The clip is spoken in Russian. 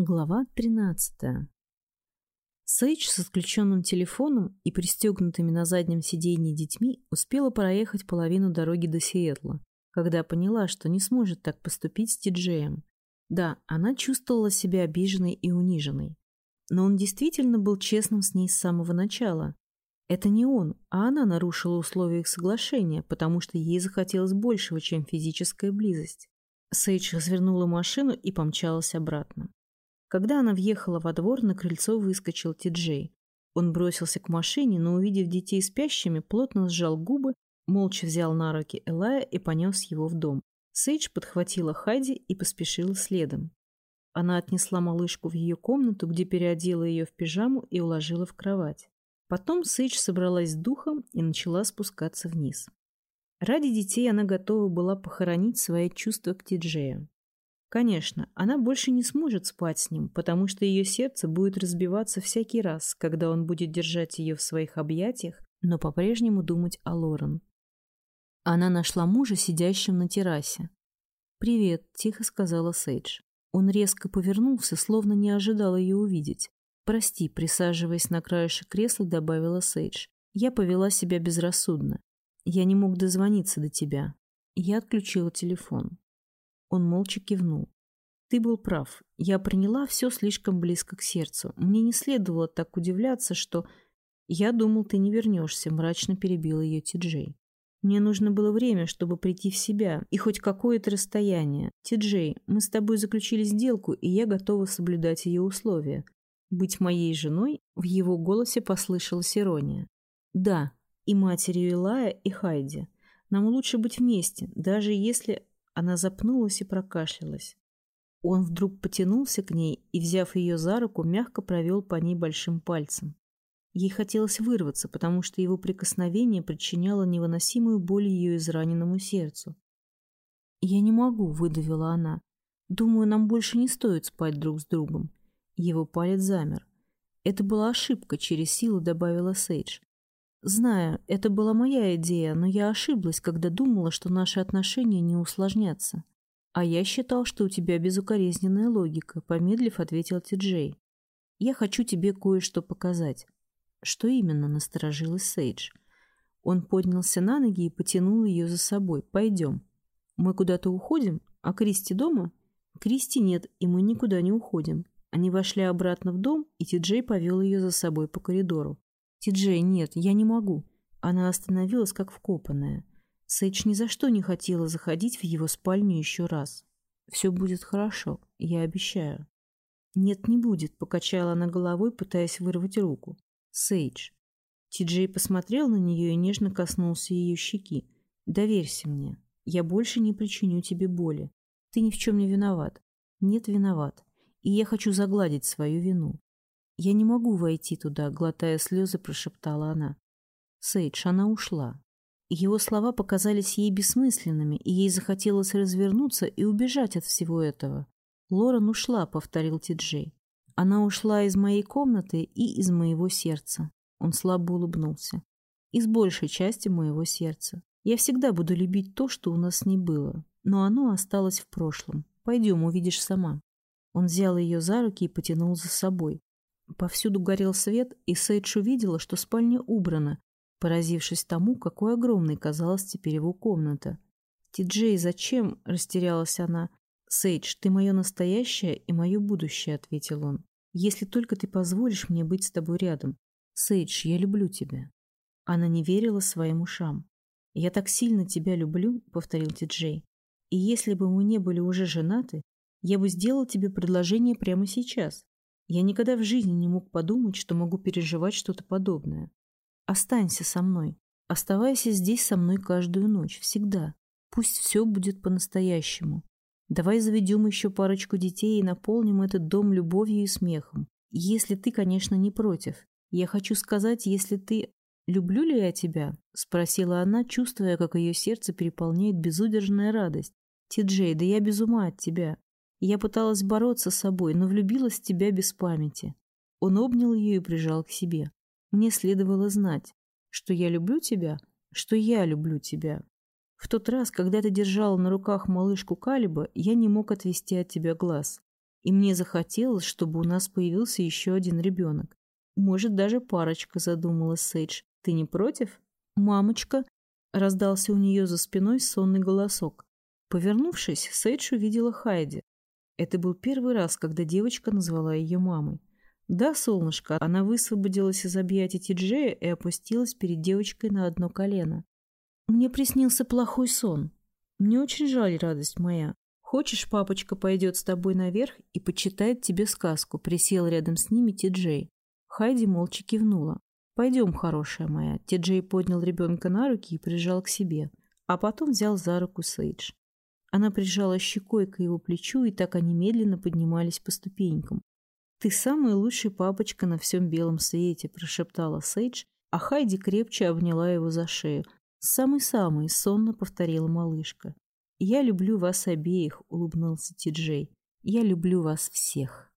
Глава 13. Сейдж с отключенным телефоном и пристегнутыми на заднем сиденье детьми успела проехать половину дороги до Сиэтла, когда поняла, что не сможет так поступить с Тиджеем. Да, она чувствовала себя обиженной и униженной. Но он действительно был честным с ней с самого начала. Это не он, а она нарушила условия их соглашения, потому что ей захотелось большего, чем физическая близость. Сейдж развернула машину и помчалась обратно. Когда она въехала во двор, на крыльцо выскочил Ти-Джей. Он бросился к машине, но, увидев детей спящими, плотно сжал губы, молча взял на руки Элая и понес его в дом. Сейдж подхватила Хайди и поспешила следом. Она отнесла малышку в ее комнату, где переодела ее в пижаму и уложила в кровать. Потом Сейдж собралась с духом и начала спускаться вниз. Ради детей она готова была похоронить свои чувства к Тиджею. Конечно, она больше не сможет спать с ним, потому что ее сердце будет разбиваться всякий раз, когда он будет держать ее в своих объятиях, но по-прежнему думать о Лорен. Она нашла мужа, сидящим на террасе. «Привет», — тихо сказала Сейдж. Он резко повернулся, словно не ожидал ее увидеть. «Прости», — присаживаясь на краешек кресла, добавила Сейдж. «Я повела себя безрассудно. Я не мог дозвониться до тебя. Я отключила телефон». Он молча кивнул. «Ты был прав. Я приняла все слишком близко к сердцу. Мне не следовало так удивляться, что...» «Я думал, ты не вернешься», — мрачно перебил ее Ти-Джей. «Мне нужно было время, чтобы прийти в себя и хоть какое-то расстояние. Ти-Джей, мы с тобой заключили сделку, и я готова соблюдать ее условия. Быть моей женой?» — в его голосе послышалась ирония. «Да, и матерью Илая, и Хайди. Нам лучше быть вместе, даже если она запнулась и прокашлялась. Он вдруг потянулся к ней и, взяв ее за руку, мягко провел по ней большим пальцем. Ей хотелось вырваться, потому что его прикосновение причиняло невыносимую боль ее израненному сердцу. «Я не могу», — выдавила она. «Думаю, нам больше не стоит спать друг с другом». Его палец замер. «Это была ошибка», — через силу добавила Сейдж. Знаю, это была моя идея, но я ошиблась, когда думала, что наши отношения не усложнятся. А я считал, что у тебя безукоризненная логика, помедлив, ответил Ти-Джей. Я хочу тебе кое-что показать. Что именно, насторожилась Сейдж. Он поднялся на ноги и потянул ее за собой. Пойдем. Мы куда-то уходим? А Кристи дома? Кристи нет, и мы никуда не уходим. Они вошли обратно в дом, и Ти-Джей повел ее за собой по коридору. «Ти-Джей, нет, я не могу». Она остановилась, как вкопанная. Сейдж ни за что не хотела заходить в его спальню еще раз. «Все будет хорошо, я обещаю». «Нет, не будет», — покачала она головой, пытаясь вырвать руку. «Сейдж». Ти-Джей посмотрел на нее и нежно коснулся ее щеки. «Доверься мне. Я больше не причиню тебе боли. Ты ни в чем не виноват. Нет, виноват. И я хочу загладить свою вину. «Я не могу войти туда», — глотая слезы, прошептала она. Сейдж, она ушла. Его слова показались ей бессмысленными, и ей захотелось развернуться и убежать от всего этого. «Лорен ушла», — повторил Ти-Джей. «Она ушла из моей комнаты и из моего сердца». Он слабо улыбнулся. «Из большей части моего сердца. Я всегда буду любить то, что у нас не было, но оно осталось в прошлом. Пойдем, увидишь сама». Он взял ее за руки и потянул за собой. Повсюду горел свет, и Сейдж увидела, что спальня убрана, поразившись тому, какой огромной казалась теперь его комната. «Ти-Джей, зачем?» — растерялась она. «Сейдж, ты мое настоящее и мое будущее», — ответил он. «Если только ты позволишь мне быть с тобой рядом. Сейдж, я люблю тебя». Она не верила своим ушам. «Я так сильно тебя люблю», — повторил Ти-Джей. «И если бы мы не были уже женаты, я бы сделал тебе предложение прямо сейчас. Я никогда в жизни не мог подумать, что могу переживать что-то подобное. Останься со мной. Оставайся здесь со мной каждую ночь, всегда. Пусть все будет по-настоящему. Давай заведем еще парочку детей и наполним этот дом любовью и смехом. Если ты, конечно, не против. Я хочу сказать, если ты... «Люблю ли я тебя?» — спросила она, чувствуя, как ее сердце переполняет безудержная радость. «Ти-Джей, да я без ума от тебя. Я пыталась бороться с собой, но влюбилась в тебя без памяти. Он обнял ее и прижал к себе. Мне следовало знать, что я люблю тебя, что я люблю тебя. В тот раз, когда ты держала на руках малышку Калиба, я не мог отвести от тебя глаз. И мне захотелось, чтобы у нас появился еще один ребенок. Может, даже парочка, задумалась Сейдж. Ты не против? Мамочка, раздался у нее за спиной сонный голосок. Повернувшись, Сейдж увидела Хайди. Это был первый раз, когда девочка назвала ее мамой. Да, солнышко, она высвободилась из объятий Тиджея и опустилась перед девочкой на одно колено. Мне приснился плохой сон. Мне очень жаль, радость моя. Хочешь, папочка пойдет с тобой наверх и почитает тебе сказку? Присел рядом с ними Ти-Джей. Хайди молча кивнула. Пойдем, хорошая моя. Ти-Джей поднял ребенка на руки и прижал к себе, а потом взял за руку Сейдж. Она прижала щекой к его плечу, и так они медленно поднимались по ступенькам. «Ты самый лучший папочка на всем белом свете», – прошептала Сейдж, а Хайди крепче обняла его за шею. «Самый-самый», – сонно повторила малышка. «Я люблю вас обеих», — улыбнулся Ти-Джей. «Я люблю вас всех».